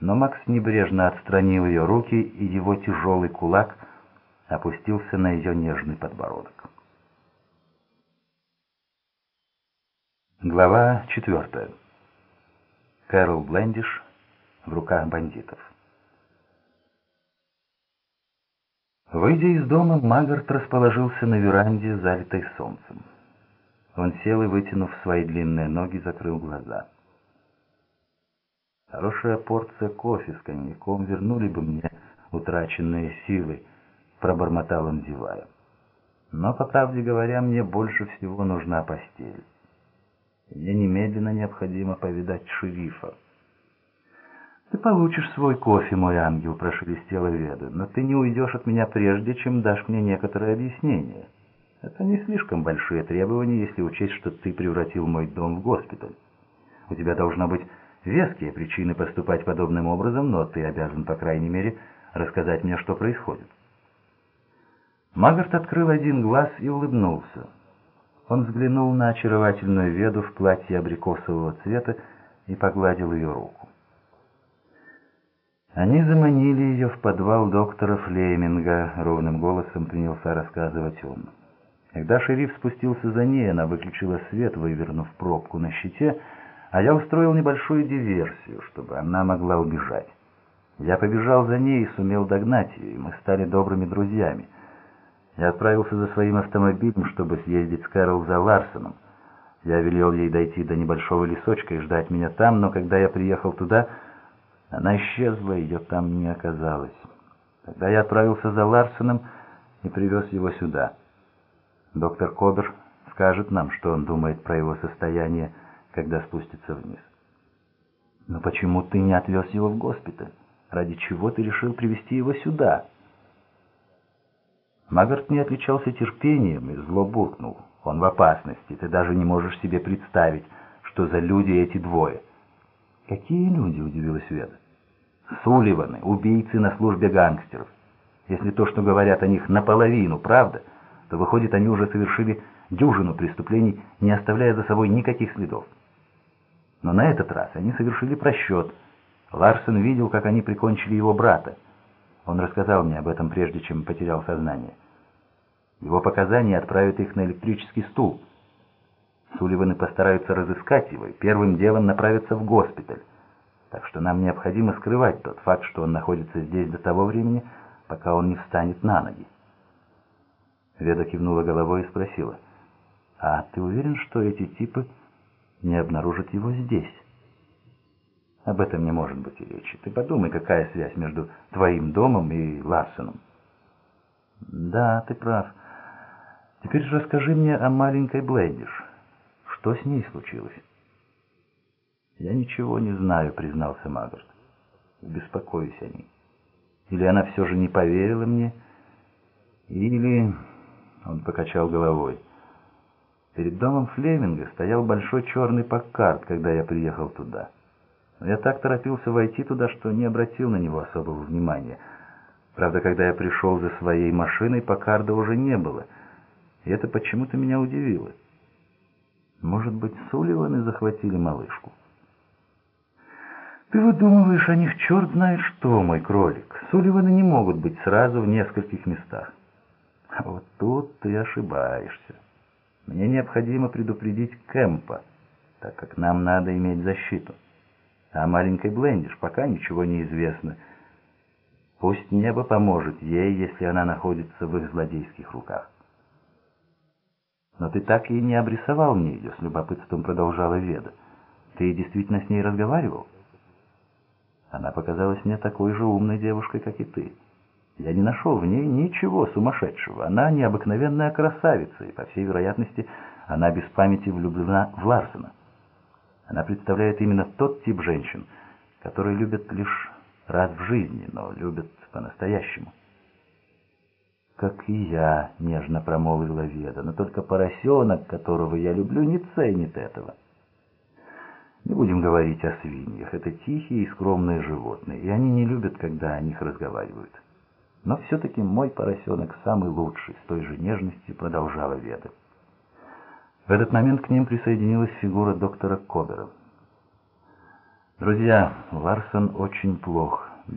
но Макс небрежно отстранил ее руки, и его тяжелый кулак опустился на ее нежный подбородок. Глава четвертая. Кэрол Блендиш в руках бандитов. Выйдя из дома, Магарт расположился на веранде, залитой солнцем. Он сел и, вытянув свои длинные ноги, закрыл глаза. Хорошая порция кофе с коньяком вернули бы мне утраченные силы, пробормотал он, зевая. Но, по правде говоря, мне больше всего нужна постель. Мне немедленно необходимо повидать шерифа. «Ты получишь свой кофе, мой ангел», — прошелестела Веда, «но ты не уйдешь от меня прежде, чем дашь мне некоторое объяснение. Это не слишком большие требования, если учесть, что ты превратил мой дом в госпиталь. У тебя должна быть веские причины поступать подобным образом, но ты обязан, по крайней мере, рассказать мне, что происходит». Магарт открыл один глаз и улыбнулся. Он взглянул на очаровательную веду в платье абрикосового цвета и погладил ее руку. Они заманили ее в подвал доктора Флейминга, ровным голосом принялся рассказывать он. Когда шериф спустился за ней, она выключила свет, вывернув пробку на щите, а я устроил небольшую диверсию, чтобы она могла убежать. Я побежал за ней и сумел догнать ее, и мы стали добрыми друзьями. Я отправился за своим автомобилем, чтобы съездить с Кэрол за Ларсоном. Я велел ей дойти до небольшого лесочка и ждать меня там, но когда я приехал туда, она исчезла, ее там не оказалось. Тогда я отправился за Ларсоном и привез его сюда. Доктор Кобер скажет нам, что он думает про его состояние, когда спустится вниз. Но почему ты не отвез его в госпиталь? Ради чего ты решил привести его сюда?» Магарт не отличался терпением и зло буркнул. «Он в опасности, ты даже не можешь себе представить, что за люди эти двое». «Какие люди?» — удивилась Веда. «Сулливаны, убийцы на службе гангстеров. Если то, что говорят о них, наполовину правда, то, выходит, они уже совершили дюжину преступлений, не оставляя за собой никаких следов. Но на этот раз они совершили просчет. Ларсен видел, как они прикончили его брата. Он рассказал мне об этом, прежде чем потерял сознание. Его показания отправят их на электрический стул. Сулливаны постараются разыскать его и первым делом направятся в госпиталь. Так что нам необходимо скрывать тот факт, что он находится здесь до того времени, пока он не встанет на ноги. Веда кивнула головой и спросила, «А ты уверен, что эти типы не обнаружат его здесь?» Об этом не может быть и речи. Ты подумай, какая связь между твоим домом и Ларсеном. Да, ты прав. Теперь расскажи мне о маленькой Блейдиш. Что с ней случилось? Я ничего не знаю, признался Магарт. Беспокоюсь о ней. Или она все же не поверила мне, или... Он покачал головой. Перед домом Флеминга стоял большой черный паккарт, когда я приехал туда. Но я так торопился войти туда, что не обратил на него особого внимания. Правда, когда я пришел за своей машиной, Пакарда уже не было. И это почему-то меня удивило. Может быть, Сулливаны захватили малышку? Ты выдумываешь о них черт знает что, мой кролик. Сулливаны не могут быть сразу в нескольких местах. А вот тут ты ошибаешься. Мне необходимо предупредить Кэмпа, так как нам надо иметь защиту. А маленькой Блендиш пока ничего не известно. Пусть небо поможет ей, если она находится в их злодейских руках. Но ты так и не обрисовал мне ее, с любопытством продолжала Веда. Ты действительно с ней разговаривал? Она показалась мне такой же умной девушкой, как и ты. Я не нашел в ней ничего сумасшедшего. Она необыкновенная красавица, и, по всей вероятности, она без памяти влюблена в Ларсена. Она представляет именно тот тип женщин, которые любят лишь раз в жизни, но любят по-настоящему. «Как и я», — нежно промолвила Веда, — «но только поросенок, которого я люблю, не ценит этого». Не будем говорить о свиньях. Это тихие и скромные животные, и они не любят, когда о них разговаривают. Но все-таки мой поросенок самый лучший, с той же нежностью продолжала Веда. В этот момент к ним присоединилась фигура доктора Кобера. Друзья, Ларсон очень плох.